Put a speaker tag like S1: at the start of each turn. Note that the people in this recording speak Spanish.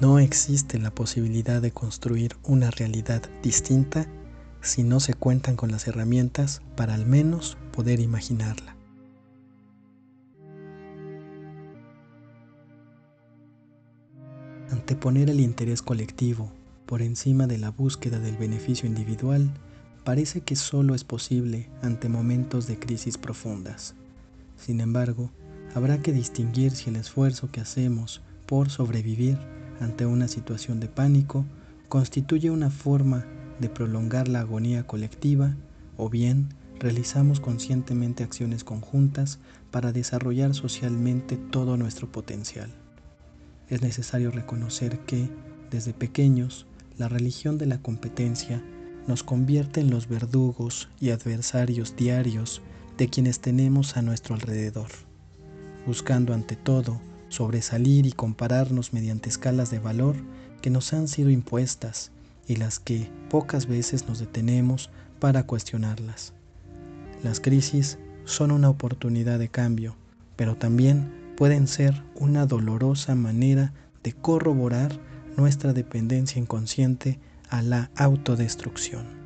S1: No existe la posibilidad de construir una realidad distinta si no se cuentan con las herramientas para al menos poder imaginarla. Anteponer el interés colectivo por encima de la búsqueda del beneficio individual parece que solo es posible ante momentos de crisis profundas. Sin embargo, habrá que distinguir si el esfuerzo que hacemos por sobrevivir ante una situación de pánico constituye una forma de prolongar la agonía colectiva o bien realizamos conscientemente acciones conjuntas para desarrollar socialmente todo nuestro potencial. Es necesario reconocer que, desde pequeños, la religión de la competencia nos convierte en los verdugos y adversarios diarios de quienes tenemos a nuestro alrededor, buscando ante todo sobresalir y compararnos mediante escalas de valor que nos han sido impuestas y las que pocas veces nos detenemos para cuestionarlas. Las crisis son una oportunidad de cambio, pero también pueden ser una dolorosa manera de corroborar nuestra dependencia inconsciente a la autodestrucción.